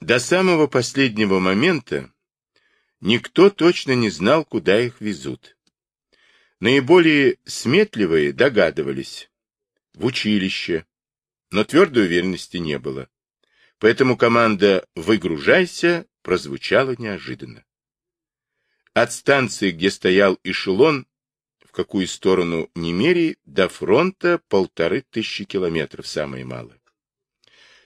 До самого последнего момента никто точно не знал, куда их везут. Наиболее сметливые догадывались. В училище. Но твердой уверенности не было. Поэтому команда «Выгружайся» прозвучала неожиданно. От станции, где стоял эшелон, в какую сторону не мери, до фронта полторы тысячи километров, самое малое.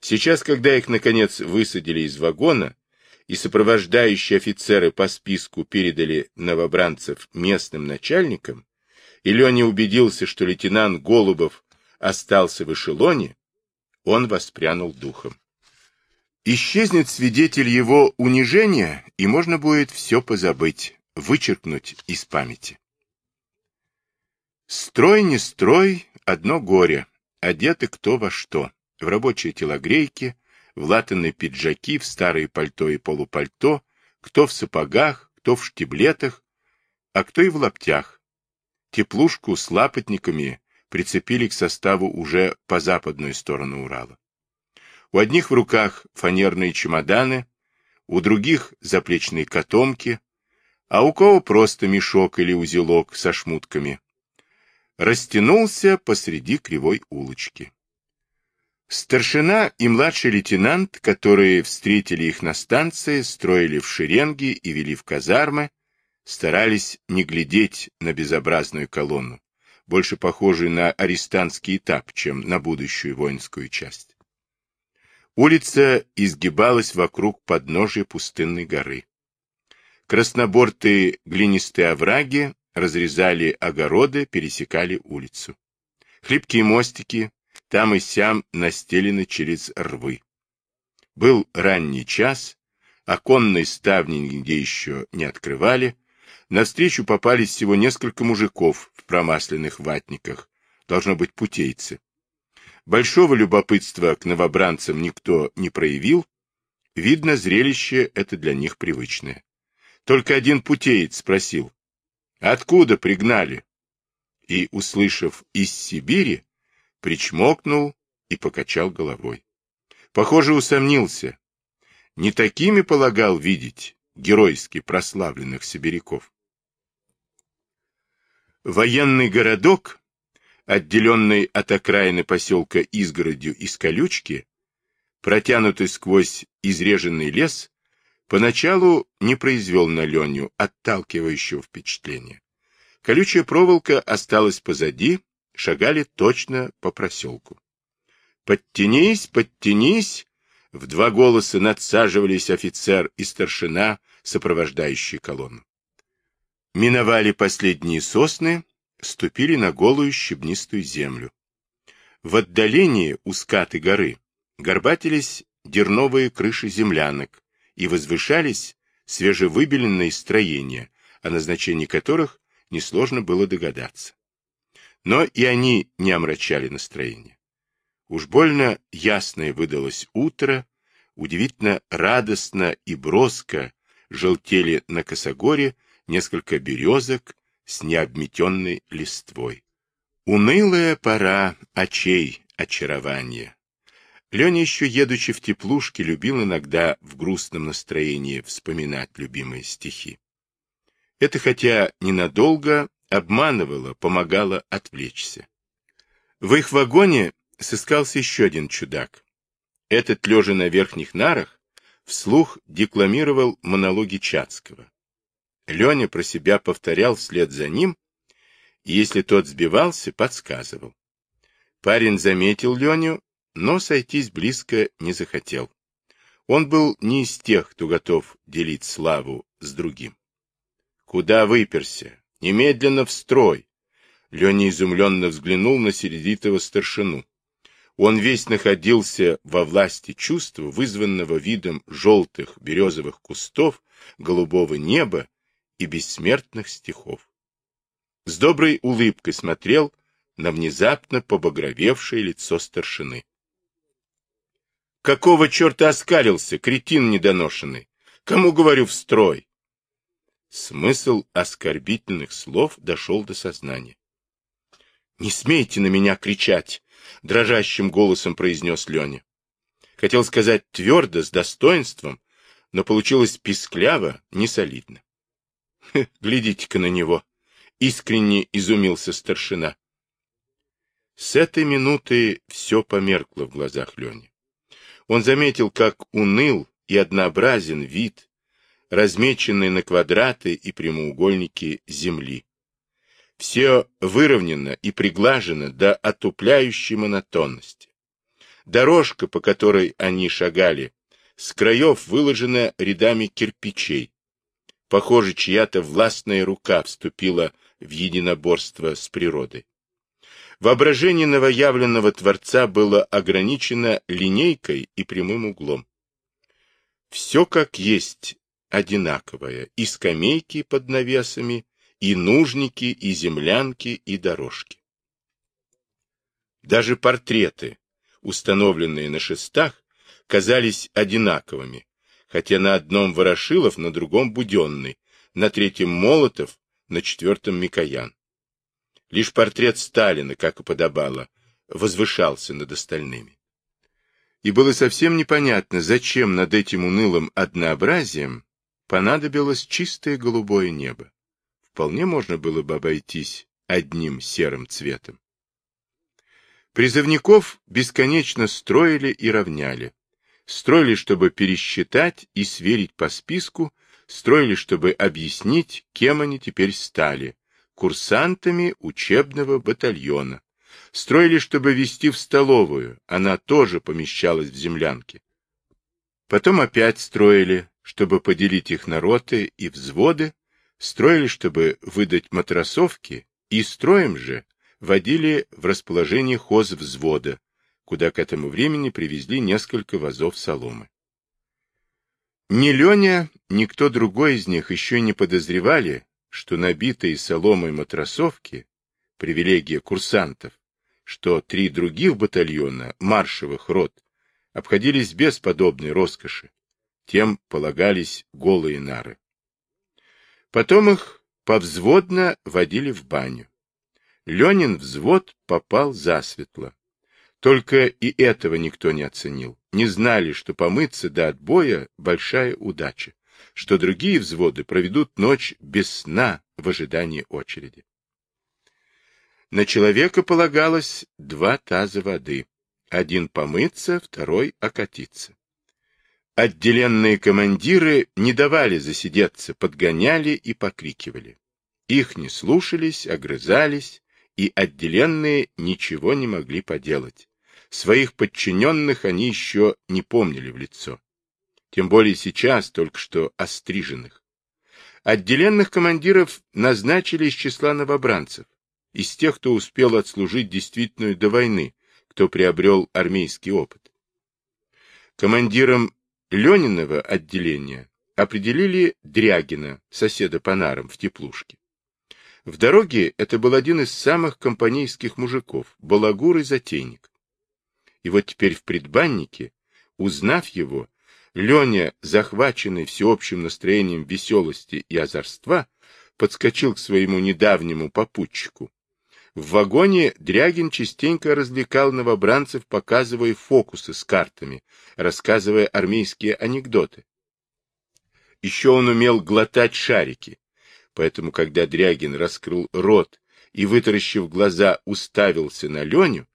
Сейчас, когда их, наконец, высадили из вагона, и сопровождающие офицеры по списку передали новобранцев местным начальникам, и Леня убедился, что лейтенант Голубов остался в эшелоне, он воспрянул духом. Исчезнет свидетель его унижения, и можно будет все позабыть, вычеркнуть из памяти. Строй не строй, одно горе, одеты кто во что в рабочие телогрейки, в латанные пиджаки, в старые пальто и полупальто, кто в сапогах, кто в штиблетах, а кто и в лаптях. Теплушку с лапотниками прицепили к составу уже по западную сторону Урала. У одних в руках фанерные чемоданы, у других заплечные котомки, а у кого просто мешок или узелок со шмутками. Растянулся посреди кривой улочки. Старшина и младший лейтенант, которые встретили их на станции, строили в шеренги и вели в казармы, старались не глядеть на безобразную колонну, больше похожую на арестантский этап, чем на будущую воинскую часть. Улица изгибалась вокруг подножия пустынной горы. Краснобортые глинистые овраги разрезали огороды, пересекали улицу. Хлипкие мостики, там и сям настелены через рвы. Был ранний час, оконные ставни нигде еще не открывали, навстречу попались всего несколько мужиков в промасленных ватниках, должно быть путейцы. Большого любопытства к новобранцам никто не проявил, видно, зрелище это для них привычное. Только один путеец спросил, откуда пригнали? И, услышав «из Сибири», причмокнул и покачал головой. Похоже, усомнился. Не такими полагал видеть геройски прославленных сибиряков. Военный городок, отделенный от окраины поселка изгородью из колючки, протянутый сквозь изреженный лес, поначалу не произвел на Леню отталкивающего впечатления. Колючая проволока осталась позади, шагали точно по проселку. «Подтянись, подтянись!» В два голоса надсаживались офицер и старшина, сопровождающие колонну. Миновали последние сосны, ступили на голую щебнистую землю. В отдалении у скаты горы горбатились дерновые крыши землянок и возвышались свежевыбеленные строения, о назначении которых несложно было догадаться. Но и они не омрачали настроение. Уж больно ясное выдалось утро, удивительно радостно и броско желтели на косогоре несколько березок с необметенной листвой. Унылая пора очей очарования. Леня еще, едучи в теплушке, любил иногда в грустном настроении вспоминать любимые стихи. Это хотя ненадолго, обманывала, помогала отвлечься. В их вагоне сыскался еще один чудак. Этот, лежа на верхних нарах, вслух декламировал монологи Чацкого. Леня про себя повторял вслед за ним, и если тот сбивался, подсказывал. Парень заметил Леню, но сойтись близко не захотел. Он был не из тех, кто готов делить славу с другим. Куда выперся? Немедленно в строй. Леня изумленно взглянул на середитого старшину. Он весь находился во власти чувства, вызванного видом желтых березовых кустов, голубого неба и бессмертных стихов. С доброй улыбкой смотрел на внезапно побагровевшее лицо старшины. Какого черта оскалился, кретин недоношенный? Кому говорю в строй? Смысл оскорбительных слов дошел до сознания. — Не смейте на меня кричать! — дрожащим голосом произнес Леня. Хотел сказать твердо, с достоинством, но получилось пискляво, несолидно. Глядите-ка на него, искренне изумился старшина. С этой минуты все померкло в глазах Лени. Он заметил, как уныл и однообразен вид, размеченный на квадраты и прямоугольники земли. Все выровнено и приглажено до отупляющей монотонности. Дорожка, по которой они шагали, с краев выложена рядами кирпичей. Похоже, чья-то властная рука вступила в единоборство с природой. Воображение новоявленного Творца было ограничено линейкой и прямым углом. Все как есть одинаковое, и скамейки под навесами, и нужники, и землянки, и дорожки. Даже портреты, установленные на шестах, казались одинаковыми, хотя на одном Ворошилов, на другом Буденный, на третьем Молотов, на четвертом Микоян. Лишь портрет Сталина, как и подобало, возвышался над остальными. И было совсем непонятно, зачем над этим унылым однообразием понадобилось чистое голубое небо. Вполне можно было бы обойтись одним серым цветом. Призывников бесконечно строили и равняли. Строили, чтобы пересчитать и сверить по списку, строили, чтобы объяснить, кем они теперь стали, курсантами учебного батальона. Строили, чтобы вести в столовую, она тоже помещалась в землянке. Потом опять строили, чтобы поделить их на роты и взводы, строили, чтобы выдать матросовки, и строем же водили в расположение хоз взвода, куда к этому времени привезли несколько вазов соломы. Ни Леня, ни кто другой из них еще не подозревали, что набитые соломой матросовки — привилегия курсантов, что три других батальона маршевых рот обходились без подобной роскоши, тем полагались голые нары. Потом их повзводно водили в баню. Ленин взвод попал засветло. Только и этого никто не оценил. Не знали, что помыться до отбоя — большая удача что другие взводы проведут ночь без сна в ожидании очереди. На человека полагалось два таза воды. Один помыться, второй окатиться. Отделенные командиры не давали засидеться, подгоняли и покрикивали. Их не слушались, огрызались, и отделенные ничего не могли поделать. Своих подчиненных они еще не помнили в лицо тем более сейчас, только что остриженных. Отделенных командиров назначили из числа новобранцев, из тех, кто успел отслужить действительную до войны, кто приобрел армейский опыт. Командиром Лениного отделения определили Дрягина, соседа по нарам, в теплушке. В дороге это был один из самых компанейских мужиков, балагур и затейник. И вот теперь в предбаннике, узнав его, Леня, захваченный всеобщим настроением веселости и озорства, подскочил к своему недавнему попутчику. В вагоне Дрягин частенько развлекал новобранцев, показывая фокусы с картами, рассказывая армейские анекдоты. Еще он умел глотать шарики, поэтому, когда Дрягин раскрыл рот и, вытаращив глаза, уставился на Леню,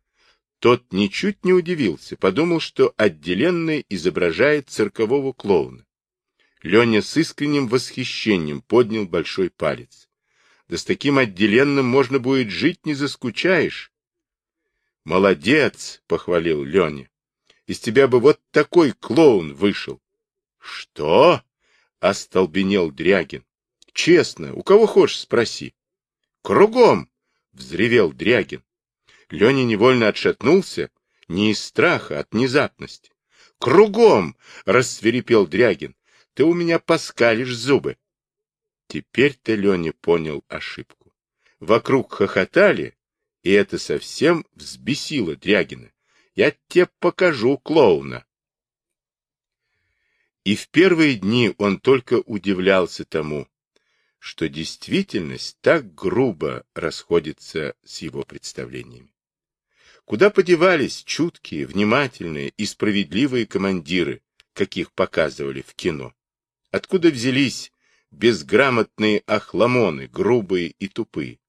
тот ничуть не удивился, подумал, что отделенный изображает циркового клоуна. Леня с искренним восхищением поднял большой палец. Да с таким отделенным можно будет жить, не заскучаешь. Молодец, похвалил Леня. Из тебя бы вот такой клоун вышел. Что? остолбенел Дрягин. Честно, у кого хочешь спроси. Кругом, взревел Дрягин. Леня невольно отшатнулся, не из страха, а от внезапности. «Кругом!» — рассверепел Дрягин. «Ты у меня поскалишь зубы!» Теперь-то Леня понял ошибку. Вокруг хохотали, и это совсем взбесило Дрягина. «Я тебе покажу клоуна!» И в первые дни он только удивлялся тому, что действительность так грубо расходится с его представлениями. Куда подевались чуткие, внимательные и справедливые командиры, каких показывали в кино? Откуда взялись безграмотные охламоны, грубые и тупые?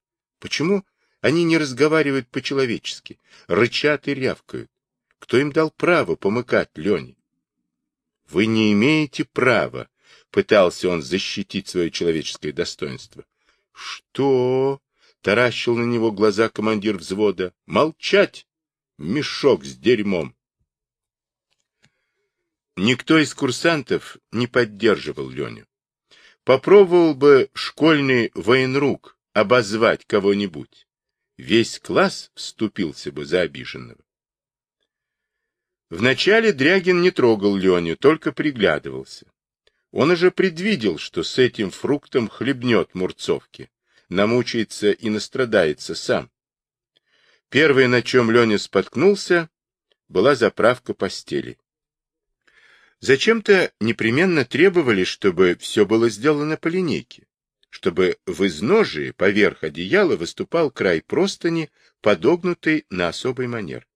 Почему они не разговаривают по-человечески, рычат и рявкают? Кто им дал право помыкать Лене? Вы не имеете права, пытался он защитить свое человеческое достоинство. Что? Таращил на него глаза командир взвода. Молчать! Мешок с дерьмом. Никто из курсантов не поддерживал Леню. Попробовал бы школьный военрук обозвать кого-нибудь. Весь класс вступился бы за обиженного. Вначале Дрягин не трогал Леню, только приглядывался. Он уже предвидел, что с этим фруктом хлебнет Мурцовки намучается и настрадается сам. Первое, на чем Леня споткнулся, была заправка постели. Зачем-то непременно требовали, чтобы все было сделано по линейке, чтобы в изножии поверх одеяла выступал край простыни, подогнутый на особый манер.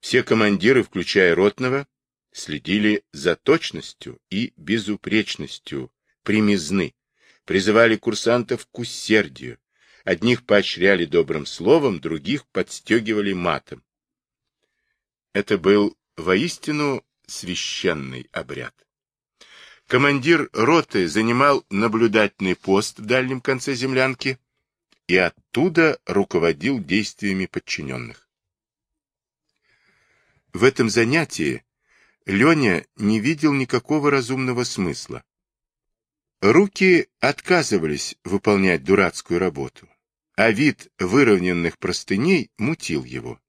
Все командиры, включая ротного, следили за точностью и безупречностью примизны, призывали курсантов к усердию. Одних поощряли добрым словом, других подстегивали матом. Это был воистину священный обряд. Командир роты занимал наблюдательный пост в дальнем конце землянки и оттуда руководил действиями подчиненных. В этом занятии Леня не видел никакого разумного смысла. Руки отказывались выполнять дурацкую работу, а вид выровненных простыней мутил его.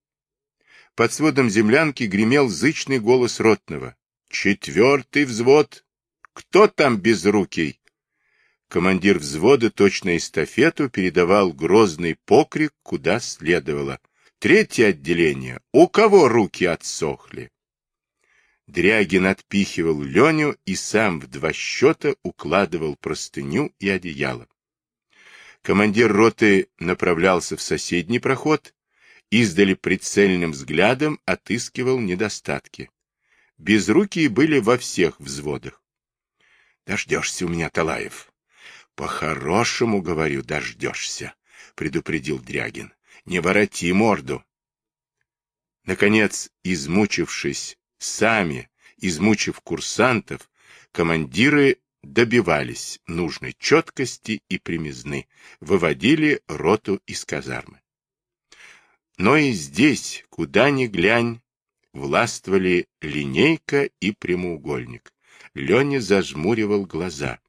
Под сводом землянки гремел зычный голос ротного. «Четвертый взвод! Кто там безрукий?» Командир взвода точно эстафету передавал грозный покрик, куда следовало. Третье отделение. У кого руки отсохли? Дрягин отпихивал Леню и сам в два счета укладывал простыню и одеяло. Командир роты направлялся в соседний проход, издали прицельным взглядом отыскивал недостатки. Безрукие были во всех взводах. — Дождешься у меня, Талаев. — По-хорошему, говорю, дождешься, — предупредил Дрягин. — Не вороти морду. Наконец, измучившись Сами, измучив курсантов, командиры добивались нужной четкости и примизны, выводили роту из казармы. Но и здесь, куда ни глянь, властвовали линейка и прямоугольник. Леня зажмуривал глаза.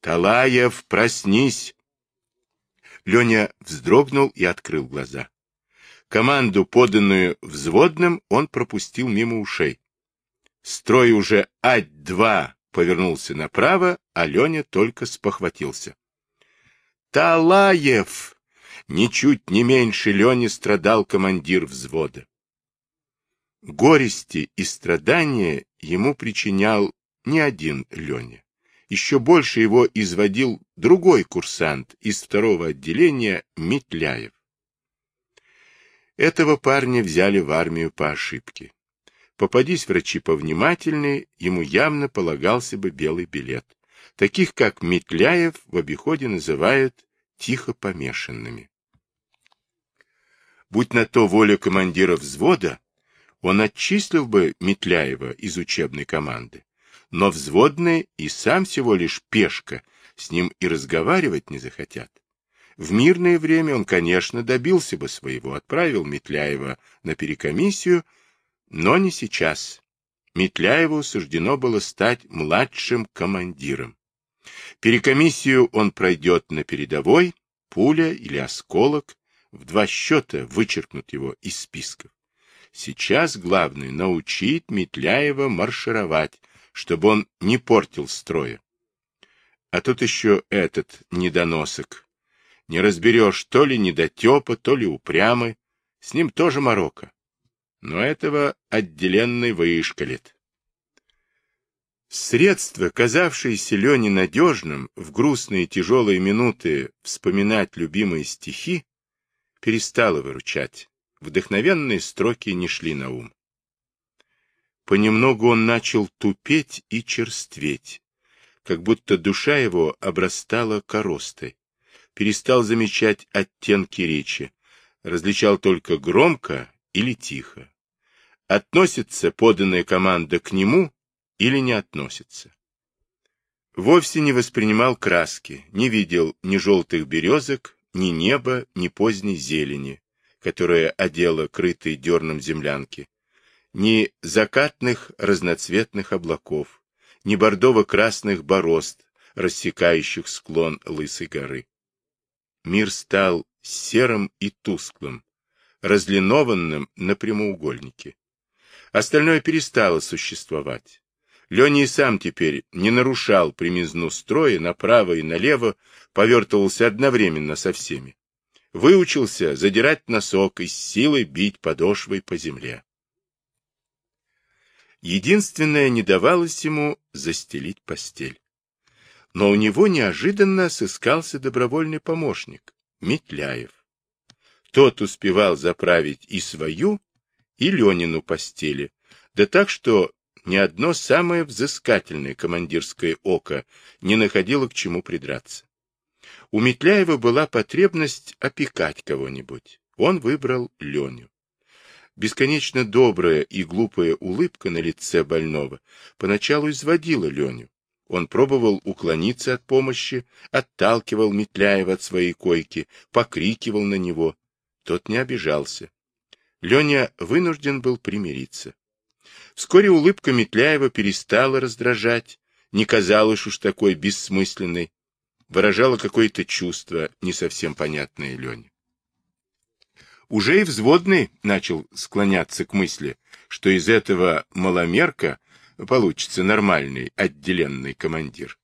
«Талаев, проснись!» Леня вздрогнул и открыл глаза. Команду, поданную взводным, он пропустил мимо ушей. Строй уже ать-2 повернулся направо, а Леня только спохватился. «Талаев!» Ничуть не меньше Лени страдал командир взвода. Горести и страдания ему причинял не один Леня. Еще больше его изводил другой курсант из второго отделения Метляев. Этого парня взяли в армию по ошибке. Попадись врачи повнимательнее, ему явно полагался бы белый билет. Таких, как Метляев, в обиходе называют тихо помешанными. Будь на то воля командира взвода, он отчислил бы Метляева из учебной команды. Но взводные и сам всего лишь пешка, с ним и разговаривать не захотят. В мирное время он, конечно, добился бы своего, отправил Метляева на перекомиссию, но не сейчас. Метляеву суждено было стать младшим командиром. Перекомиссию он пройдет на передовой, пуля или осколок, в два счета вычеркнут его из списков. Сейчас главное научить Метляева маршировать, чтобы он не портил строя. А тут еще этот недоносок, не разберешь, то ли недотепа, то ли упрямый. С ним тоже морока. Но этого отделенный выишкалит. Средство, казавшееся Лене надежным, в грустные тяжелые минуты вспоминать любимые стихи, перестало выручать. вдохновенные строки не шли на ум. Понемногу он начал тупеть и черстветь, как будто душа его обрастала коростой. Перестал замечать оттенки речи, различал только громко или тихо. Относится поданная команда к нему или не относится. Вовсе не воспринимал краски, не видел ни желтых березок, ни неба, ни поздней зелени, которая одела крытые дерном землянки, ни закатных разноцветных облаков, ни бордово-красных борозд, рассекающих склон Лысой горы. Мир стал серым и тусклым, разлинованным на прямоугольнике. Остальное перестало существовать. Леня и сам теперь не нарушал примизну строя, направо и налево повертывался одновременно со всеми. Выучился задирать носок и с силой бить подошвой по земле. Единственное не давалось ему застелить постель. Но у него неожиданно сыскался добровольный помощник, Метляев. Тот успевал заправить и свою, и Ленину постели, да так, что ни одно самое взыскательное командирское око не находило к чему придраться. У Метляева была потребность опекать кого-нибудь. Он выбрал Леню. Бесконечно добрая и глупая улыбка на лице больного поначалу изводила Леню. Он пробовал уклониться от помощи, отталкивал Метляева от своей койки, покрикивал на него. Тот не обижался. Леня вынужден был примириться. Вскоре улыбка Метляева перестала раздражать, не казалась уж такой бессмысленной, выражала какое-то чувство, не совсем понятное Лене. Уже и взводный начал склоняться к мысли, что из этого маломерка получится нормальный отделенный командир.